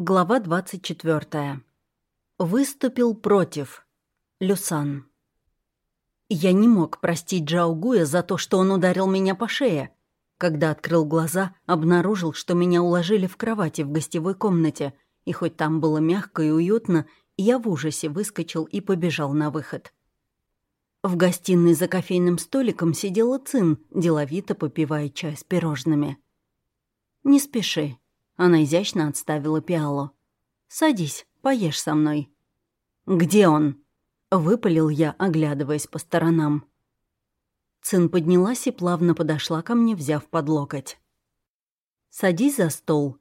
Глава 24. Выступил против. Люсан. Я не мог простить Джаугуя за то, что он ударил меня по шее. Когда открыл глаза, обнаружил, что меня уложили в кровати в гостевой комнате, и хоть там было мягко и уютно, я в ужасе выскочил и побежал на выход. В гостиной за кофейным столиком сидела Цин, деловито попивая чай с пирожными. «Не спеши», она изящно отставила пиалу. «Садись, поешь со мной». «Где он?» — выпалил я, оглядываясь по сторонам. Цин поднялась и плавно подошла ко мне, взяв под локоть. «Садись за стол».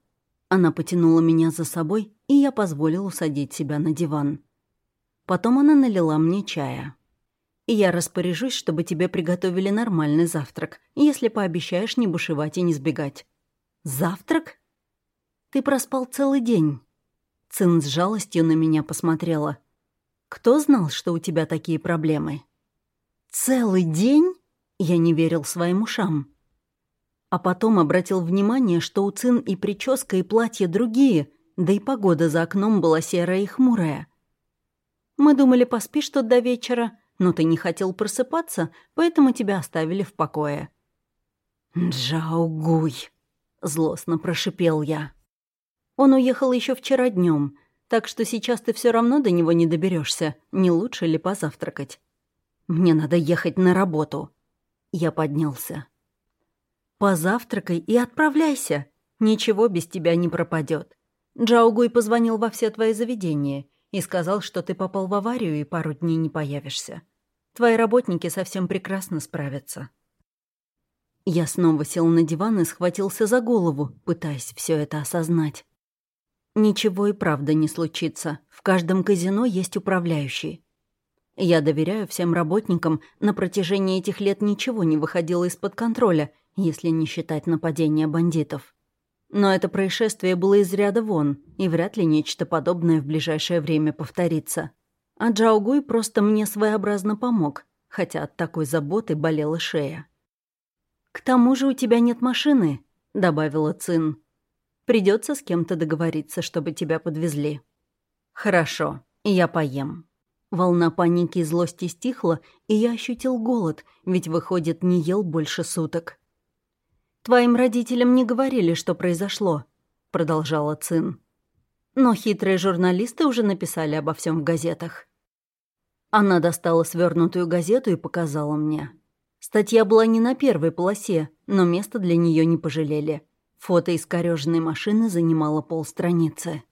Она потянула меня за собой, и я позволил усадить себя на диван. Потом она налила мне чая. «И я распоряжусь, чтобы тебе приготовили нормальный завтрак, если пообещаешь не бушевать и не сбегать». «Завтрак?» Ты проспал целый день». Цин с жалостью на меня посмотрела. «Кто знал, что у тебя такие проблемы?» «Целый день?» Я не верил своим ушам. А потом обратил внимание, что у Цин и прическа, и платье другие, да и погода за окном была серая и хмурая. «Мы думали, поспишь тут до вечера, но ты не хотел просыпаться, поэтому тебя оставили в покое». «Джаугуй!» — злостно прошипел я. Он уехал еще вчера днем, так что сейчас ты все равно до него не доберешься. Не лучше ли позавтракать? Мне надо ехать на работу. Я поднялся. Позавтракай и отправляйся. Ничего без тебя не пропадет. Джаугуй позвонил во все твои заведения и сказал, что ты попал в аварию и пару дней не появишься. Твои работники совсем прекрасно справятся. Я снова сел на диван и схватился за голову, пытаясь все это осознать. Ничего и правда не случится. В каждом казино есть управляющий. Я доверяю всем работникам, на протяжении этих лет ничего не выходило из-под контроля, если не считать нападения бандитов. Но это происшествие было из ряда вон, и вряд ли нечто подобное в ближайшее время повторится. А Джаугуй просто мне своеобразно помог, хотя от такой заботы болела шея. «К тому же у тебя нет машины», — добавила Цин. Придется с кем-то договориться, чтобы тебя подвезли». «Хорошо, я поем». Волна паники и злости стихла, и я ощутил голод, ведь, выходит, не ел больше суток. «Твоим родителям не говорили, что произошло», — продолжала Цин. «Но хитрые журналисты уже написали обо всем в газетах». Она достала свернутую газету и показала мне. Статья была не на первой полосе, но места для нее не пожалели. Фото искорёженной машины занимало полстраницы.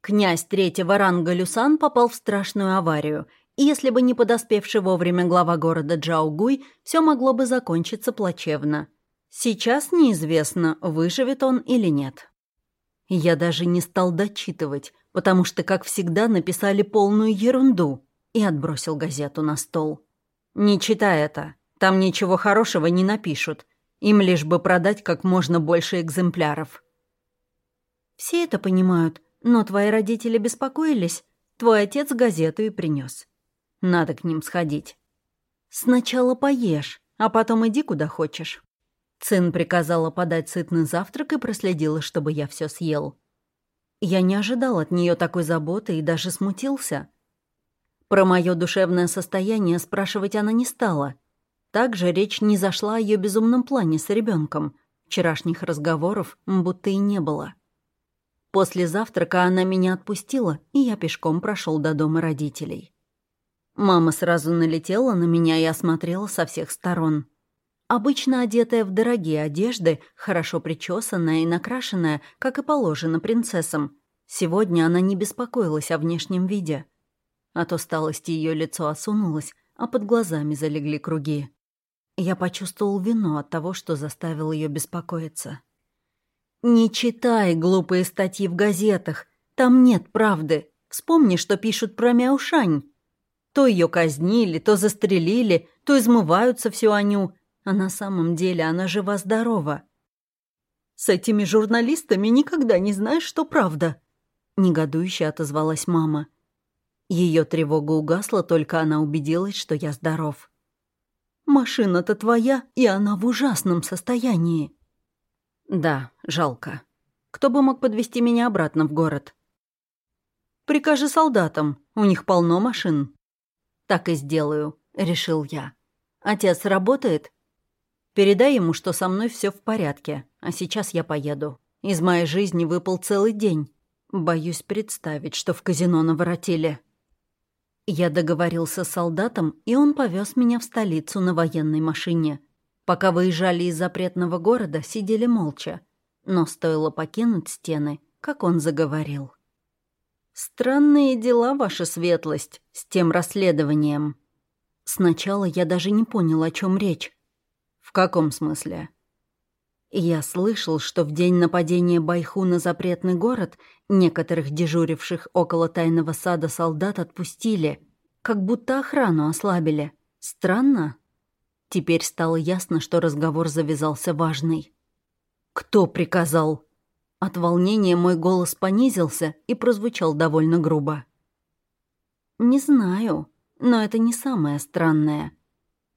Князь третьего ранга Люсан попал в страшную аварию, и если бы не подоспевший вовремя глава города Джаугуй, все могло бы закончиться плачевно. Сейчас неизвестно, выживет он или нет. Я даже не стал дочитывать, потому что, как всегда, написали полную ерунду и отбросил газету на стол. «Не читай это. Там ничего хорошего не напишут. Им лишь бы продать как можно больше экземпляров. Все это понимают, но твои родители беспокоились. Твой отец газету и принес. Надо к ним сходить. Сначала поешь, а потом иди куда хочешь. Цин приказала подать сытный завтрак и проследила, чтобы я все съел. Я не ожидал от нее такой заботы и даже смутился. Про мое душевное состояние спрашивать она не стала — также речь не зашла о ее безумном плане с ребенком. Вчерашних разговоров будто и не было. После завтрака она меня отпустила, и я пешком прошел до дома родителей. Мама сразу налетела на меня и осмотрела со всех сторон. Обычно одетая в дорогие одежды, хорошо причесанная и накрашенная, как и положено принцессам. Сегодня она не беспокоилась о внешнем виде. От усталости ее лицо осунулось, а под глазами залегли круги. Я почувствовал вину от того, что заставил ее беспокоиться. «Не читай глупые статьи в газетах. Там нет правды. Вспомни, что пишут про Мяушань. То ее казнили, то застрелили, то измываются всю Аню, а на самом деле она жива-здорова. С этими журналистами никогда не знаешь, что правда», — негодующе отозвалась мама. Ее тревога угасла, только она убедилась, что я здоров. Машина-то твоя, и она в ужасном состоянии». «Да, жалко. Кто бы мог подвести меня обратно в город? Прикажи солдатам, у них полно машин. Так и сделаю, решил я. Отец работает? Передай ему, что со мной все в порядке, а сейчас я поеду. Из моей жизни выпал целый день. Боюсь представить, что в казино наворотили. Я договорился с солдатом, и он повез меня в столицу на военной машине. Пока выезжали из запретного города, сидели молча. Но стоило покинуть стены, как он заговорил. «Странные дела, ваша светлость, с тем расследованием». Сначала я даже не понял, о чем речь. «В каком смысле?» Я слышал, что в день нападения Байху на запретный город некоторых дежуривших около тайного сада солдат отпустили, как будто охрану ослабили. Странно. Теперь стало ясно, что разговор завязался важный. «Кто приказал?» От волнения мой голос понизился и прозвучал довольно грубо. «Не знаю, но это не самое странное.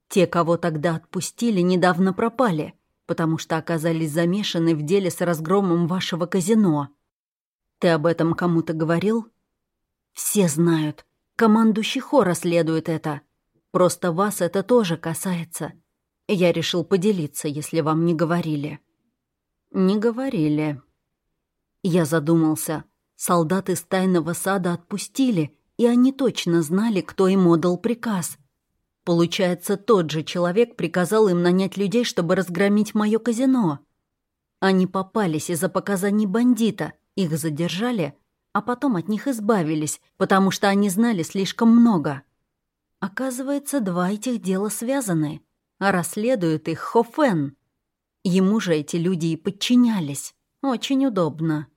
Те, кого тогда отпустили, недавно пропали» потому что оказались замешаны в деле с разгромом вашего казино. Ты об этом кому-то говорил? Все знают. Командующий хор расследует это. Просто вас это тоже касается. Я решил поделиться, если вам не говорили. Не говорили. Я задумался. Солдаты из тайного сада отпустили, и они точно знали, кто им отдал приказ. Получается, тот же человек приказал им нанять людей, чтобы разгромить мое казино. Они попались из-за показаний бандита, их задержали, а потом от них избавились, потому что они знали слишком много. Оказывается, два этих дела связаны, а расследует их Хофен. Ему же эти люди и подчинялись. Очень удобно.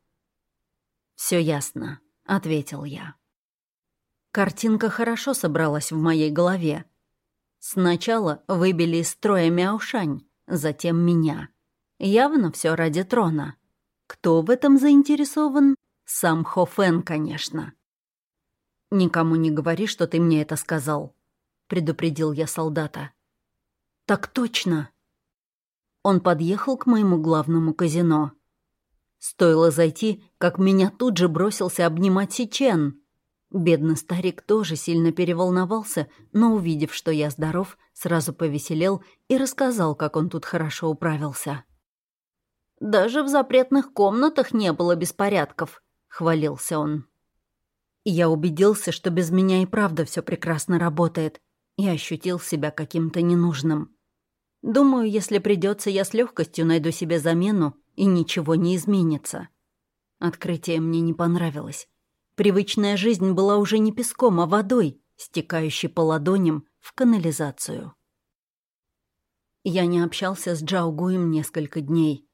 Все ясно», — ответил я. Картинка хорошо собралась в моей голове. Сначала выбили из строя Мяушань, затем меня. Явно все ради трона. Кто в этом заинтересован? Сам Хофен, конечно. «Никому не говори, что ты мне это сказал», — предупредил я солдата. «Так точно». Он подъехал к моему главному казино. Стоило зайти, как меня тут же бросился обнимать Сичен. Бедный старик тоже сильно переволновался, но, увидев, что я здоров, сразу повеселел и рассказал, как он тут хорошо управился. «Даже в запретных комнатах не было беспорядков», — хвалился он. Я убедился, что без меня и правда все прекрасно работает, и ощутил себя каким-то ненужным. Думаю, если придется, я с легкостью найду себе замену, и ничего не изменится. Открытие мне не понравилось. Привычная жизнь была уже не песком, а водой, стекающей по ладоням в канализацию. Я не общался с Джао Гуем несколько дней.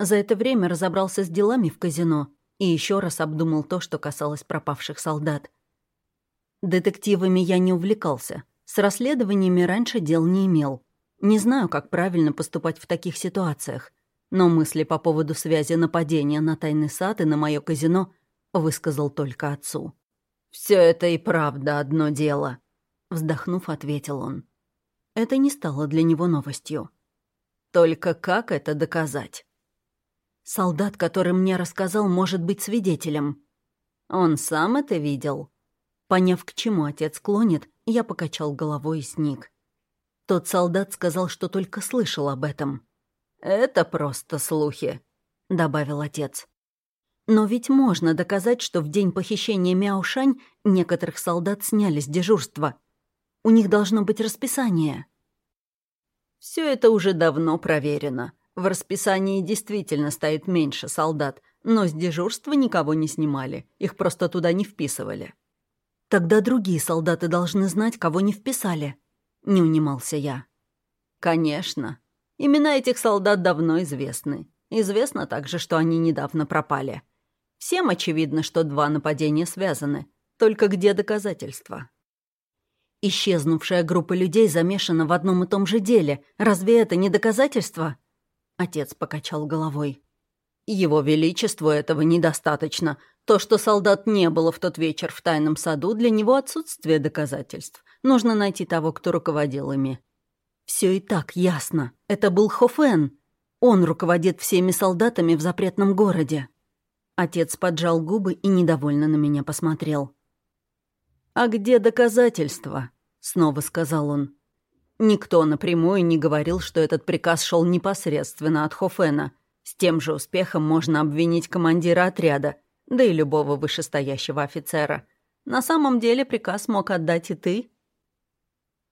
За это время разобрался с делами в казино и еще раз обдумал то, что касалось пропавших солдат. Детективами я не увлекался. С расследованиями раньше дел не имел. Не знаю, как правильно поступать в таких ситуациях. Но мысли по поводу связи нападения на тайный сад и на мое казино – высказал только отцу. Все это и правда одно дело», — вздохнув, ответил он. Это не стало для него новостью. «Только как это доказать?» «Солдат, который мне рассказал, может быть свидетелем». «Он сам это видел?» Поняв, к чему отец клонит, я покачал головой и сник. Тот солдат сказал, что только слышал об этом. «Это просто слухи», — добавил отец. Но ведь можно доказать, что в день похищения Мяушань некоторых солдат сняли с дежурства. У них должно быть расписание. Все это уже давно проверено. В расписании действительно стоит меньше солдат, но с дежурства никого не снимали, их просто туда не вписывали. Тогда другие солдаты должны знать, кого не вписали. Не унимался я. Конечно. Имена этих солдат давно известны. Известно также, что они недавно пропали. Всем очевидно, что два нападения связаны. Только где доказательства? Исчезнувшая группа людей замешана в одном и том же деле. Разве это не доказательство? Отец покачал головой. Его Величеству этого недостаточно. То, что солдат не было в тот вечер в тайном саду, для него отсутствие доказательств. Нужно найти того, кто руководил ими. Все и так ясно. Это был Хофен. Он руководит всеми солдатами в запретном городе. Отец поджал губы и недовольно на меня посмотрел. «А где доказательства?» — снова сказал он. Никто напрямую не говорил, что этот приказ шел непосредственно от Хофена. С тем же успехом можно обвинить командира отряда, да и любого вышестоящего офицера. На самом деле приказ мог отдать и ты.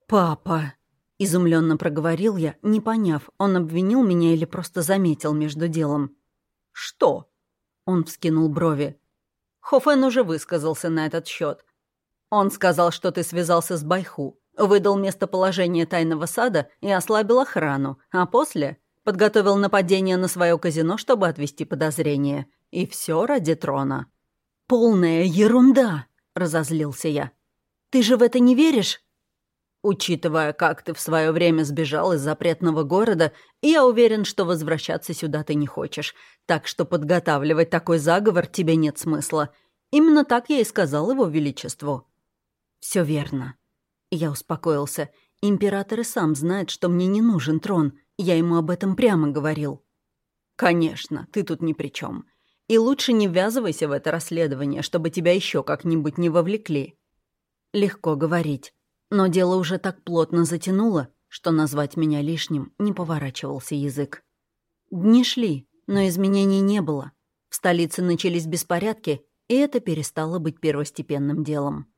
«Папа», — изумленно проговорил я, не поняв, он обвинил меня или просто заметил между делом. «Что?» — он вскинул брови. Хофен уже высказался на этот счет. Он сказал, что ты связался с Байху, выдал местоположение тайного сада и ослабил охрану, а после подготовил нападение на свое казино, чтобы отвести подозрения. И все ради трона. «Полная ерунда!» — разозлился я. «Ты же в это не веришь?» «Учитывая, как ты в свое время сбежал из запретного города, я уверен, что возвращаться сюда ты не хочешь, так что подготавливать такой заговор тебе нет смысла. Именно так я и сказал его величеству». Все верно. Я успокоился. Император и сам знает, что мне не нужен трон. Я ему об этом прямо говорил. «Конечно, ты тут ни при чем. И лучше не ввязывайся в это расследование, чтобы тебя еще как-нибудь не вовлекли». Легко говорить. Но дело уже так плотно затянуло, что назвать меня лишним не поворачивался язык. Дни шли, но изменений не было. В столице начались беспорядки, и это перестало быть первостепенным делом.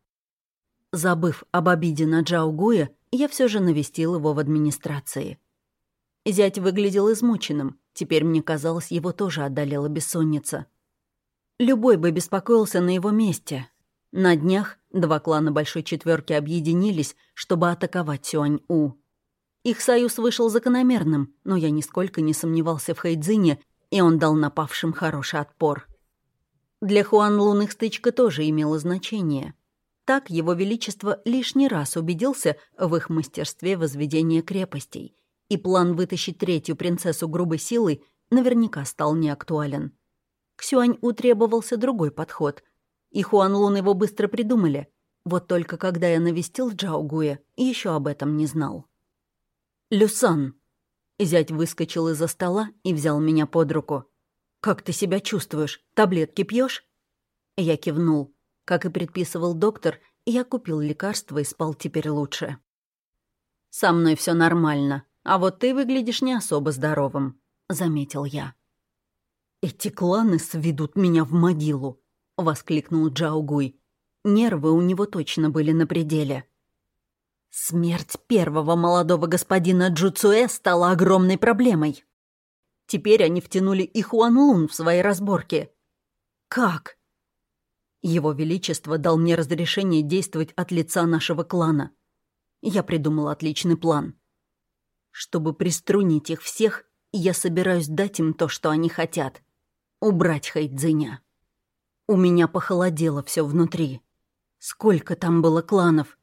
Забыв об обиде на Джао Гуя, я все же навестил его в администрации. Зять выглядел измученным, теперь мне казалось, его тоже одолела бессонница. Любой бы беспокоился на его месте. На днях два клана Большой Четверки объединились, чтобы атаковать Сюань-У. Их союз вышел закономерным, но я нисколько не сомневался в Хайдзине, и он дал напавшим хороший отпор. Для Хуан Лун стычка тоже имела значение — так его величество лишний раз убедился в их мастерстве возведения крепостей, и план вытащить третью принцессу грубой силой наверняка стал неактуален. К Сюань-У требовался другой подход, и Хуан Лун его быстро придумали. Вот только когда я навестил Джао Гуя, еще об этом не знал. «Люсан!» Зять выскочил из-за стола и взял меня под руку. «Как ты себя чувствуешь? Таблетки пьешь? Я кивнул. Как и предписывал доктор, я купил лекарство и спал теперь лучше. «Со мной все нормально, а вот ты выглядишь не особо здоровым», — заметил я. «Эти кланы сведут меня в могилу», — воскликнул Джаугуй. Нервы у него точно были на пределе. Смерть первого молодого господина Джуцуэ стала огромной проблемой. Теперь они втянули и Хуан Лун в свои разборки. «Как?» Его Величество дал мне разрешение действовать от лица нашего клана. Я придумал отличный план. Чтобы приструнить их всех, я собираюсь дать им то, что они хотят. Убрать Хайдзиня. У меня похолодело все внутри. Сколько там было кланов?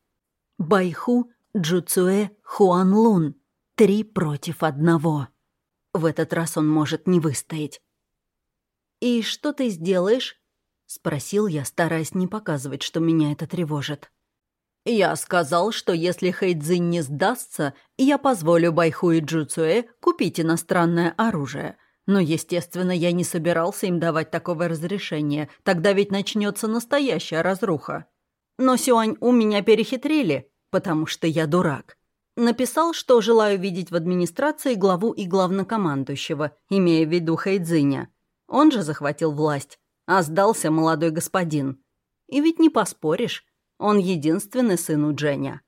Байху, Джуцуэ, Хуанлун. Три против одного. В этот раз он может не выстоять. «И что ты сделаешь?» — спросил я, стараясь не показывать, что меня это тревожит. «Я сказал, что если Хэйдзин не сдастся, я позволю Байху и Джуцуэ купить иностранное оружие. Но, естественно, я не собирался им давать такого разрешения, тогда ведь начнется настоящая разруха. Но Сюань у меня перехитрили, потому что я дурак. Написал, что желаю видеть в администрации главу и главнокомандующего, имея в виду Хэйдзиня. Он же захватил власть а сдался молодой господин. И ведь не поспоришь, он единственный сын у Дженя.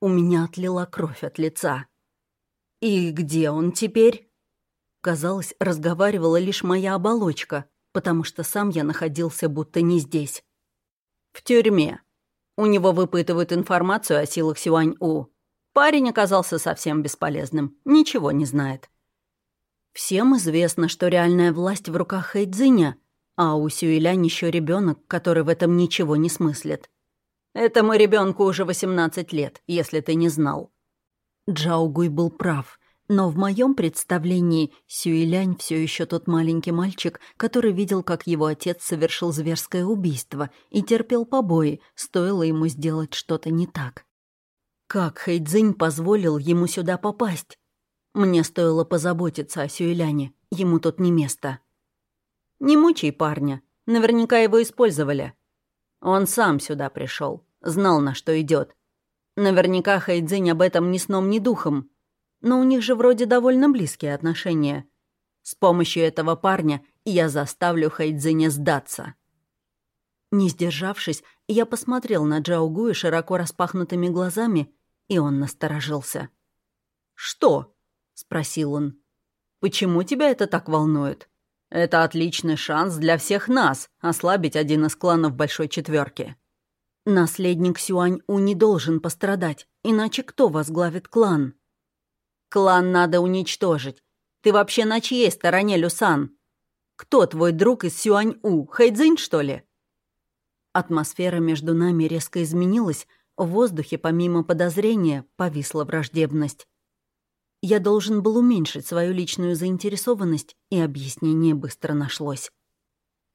У меня отлила кровь от лица. «И где он теперь?» Казалось, разговаривала лишь моя оболочка, потому что сам я находился будто не здесь. «В тюрьме. У него выпытывают информацию о силах Сюань-У. Парень оказался совсем бесполезным, ничего не знает». Всем известно, что реальная власть в руках Хэйдзиня — а у Сюэлянь еще ребенок, который в этом ничего не смыслит. Этому ребенку уже 18 лет, если ты не знал. Джаугуй был прав, но в моем представлении Сюэлянь все еще тот маленький мальчик, который видел, как его отец совершил зверское убийство и терпел побои, стоило ему сделать что-то не так. Как Хэйдзинь позволил ему сюда попасть? Мне стоило позаботиться о Сюэляне, ему тут не место. Не мучай парня. Наверняка его использовали. Он сам сюда пришел, знал, на что идет. Наверняка Хайдзинь об этом ни сном, ни духом. Но у них же вроде довольно близкие отношения. С помощью этого парня я заставлю Хайдзиня сдаться. Не сдержавшись, я посмотрел на Джао Гуя широко распахнутыми глазами, и он насторожился. «Что?» — спросил он. «Почему тебя это так волнует? Это отличный шанс для всех нас ослабить один из кланов Большой Четверки. Наследник Сюань-У не должен пострадать, иначе кто возглавит клан? Клан надо уничтожить. Ты вообще на чьей стороне, Люсан? Кто твой друг из Сюань-У? Хайдзинь, что ли?» Атмосфера между нами резко изменилась, в воздухе, помимо подозрения, повисла враждебность. Я должен был уменьшить свою личную заинтересованность, и объяснение быстро нашлось.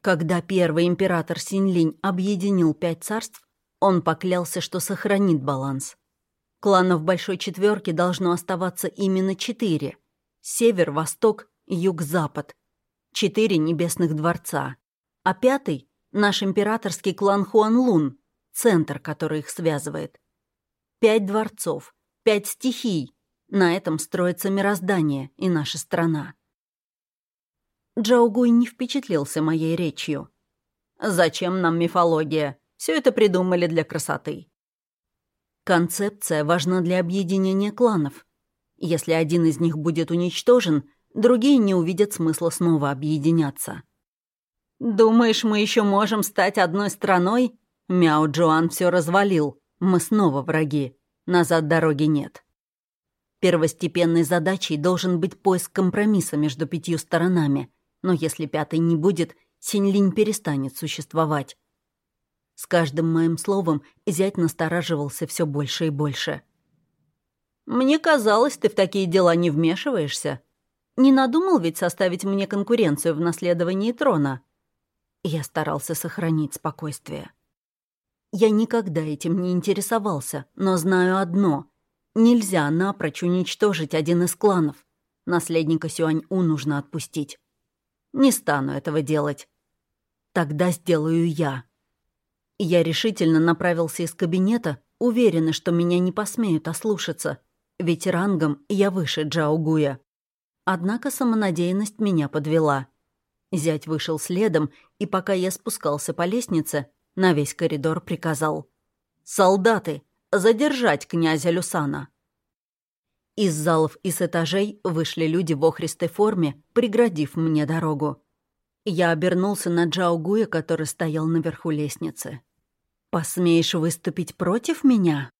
Когда первый император Синлинь объединил пять царств, он поклялся, что сохранит баланс. Кланов Большой Четверки должно оставаться именно четыре. Север, Восток, Юг, Запад. Четыре небесных дворца. А пятый — наш императорский клан Хуанлун, центр, который их связывает. Пять дворцов, пять стихий, на этом строится мироздание и наша страна. Джаугуй не впечатлился моей речью. «Зачем нам мифология? Все это придумали для красоты». Концепция важна для объединения кланов. Если один из них будет уничтожен, другие не увидят смысла снова объединяться. «Думаешь, мы еще можем стать одной страной?» Мяо Джоан все развалил. Мы снова враги. Назад дороги нет. Первостепенной задачей должен быть поиск компромисса между пятью сторонами, но если пятой не будет, Синьлинь перестанет существовать. С каждым моим словом зять настораживался все больше и больше. «Мне казалось, ты в такие дела не вмешиваешься. Не надумал ведь составить мне конкуренцию в наследовании трона?» Я старался сохранить спокойствие. Я никогда этим не интересовался, но знаю одно — Нельзя напрочь уничтожить один из кланов. Наследника Сюань-У нужно отпустить. Не стану этого делать. Тогда сделаю я. Я решительно направился из кабинета, уверенный, что меня не посмеют ослушаться, ведь рангом я выше Джао Гуя. Однако самонадеянность меня подвела. Зять вышел следом, и пока я спускался по лестнице, на весь коридор приказал. «Солдаты! задержать князя Люсана. Из залов и с этажей вышли люди в охристой форме, преградив мне дорогу. Я обернулся на Джао Гуя, который стоял наверху лестницы. «Посмеешь выступить против меня?»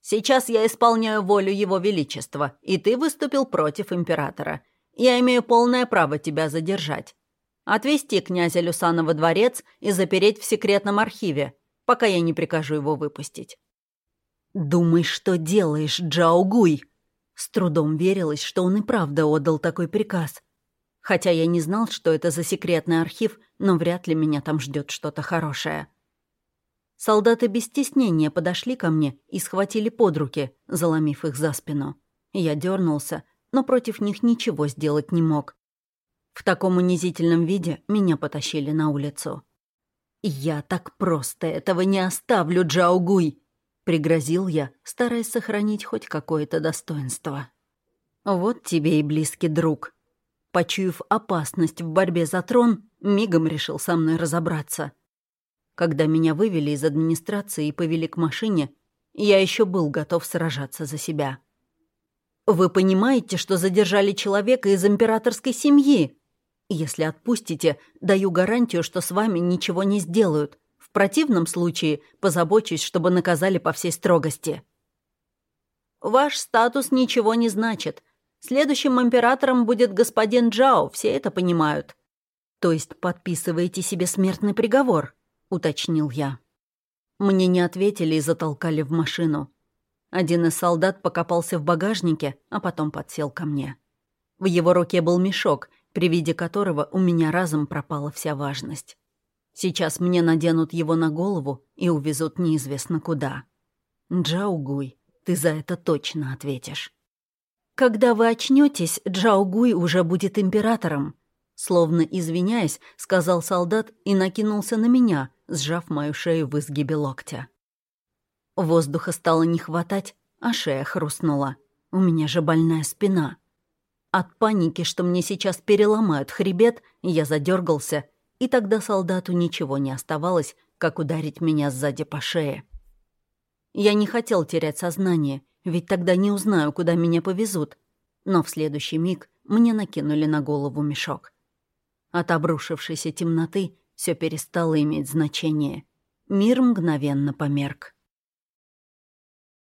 «Сейчас я исполняю волю Его Величества, и ты выступил против императора. Я имею полное право тебя задержать. Отвести князя Люсана во дворец и запереть в секретном архиве, пока я не прикажу его выпустить». «Думай, что делаешь, Джаугуй!» С трудом верилось, что он и правда отдал такой приказ. Хотя я не знал, что это за секретный архив, но вряд ли меня там ждет что-то хорошее. Солдаты без стеснения подошли ко мне и схватили под руки, заломив их за спину. Я дернулся, но против них ничего сделать не мог. В таком унизительном виде меня потащили на улицу. «Я так просто этого не оставлю, Джаугуй!» Пригрозил я, стараясь сохранить хоть какое-то достоинство. Вот тебе и близкий друг. Почуяв опасность в борьбе за трон, мигом решил со мной разобраться. Когда меня вывели из администрации и повели к машине, я еще был готов сражаться за себя. «Вы понимаете, что задержали человека из императорской семьи? Если отпустите, даю гарантию, что с вами ничего не сделают противном случае позабочусь, чтобы наказали по всей строгости. Ваш статус ничего не значит. Следующим императором будет господин Джао, все это понимают. То есть подписываете себе смертный приговор, уточнил я. Мне не ответили и затолкали в машину. Один из солдат покопался в багажнике, а потом подсел ко мне. В его руке был мешок, при виде которого у меня разом пропала вся важность. Сейчас мне наденут его на голову и увезут неизвестно куда. Джаугуй, ты за это точно ответишь. Когда вы очнетесь, Джаугуй уже будет императором. Словно извиняясь, сказал солдат и накинулся на меня, сжав мою шею в изгибе локтя. Воздуха стало не хватать, а шея хрустнула. У меня же больная спина. От паники, что мне сейчас переломают хребет, я задергался, и тогда солдату ничего не оставалось, как ударить меня сзади по шее. Я не хотел терять сознание, ведь тогда не узнаю, куда меня повезут. Но в следующий миг мне накинули на голову мешок. От обрушившейся темноты все перестало иметь значение. Мир мгновенно померк.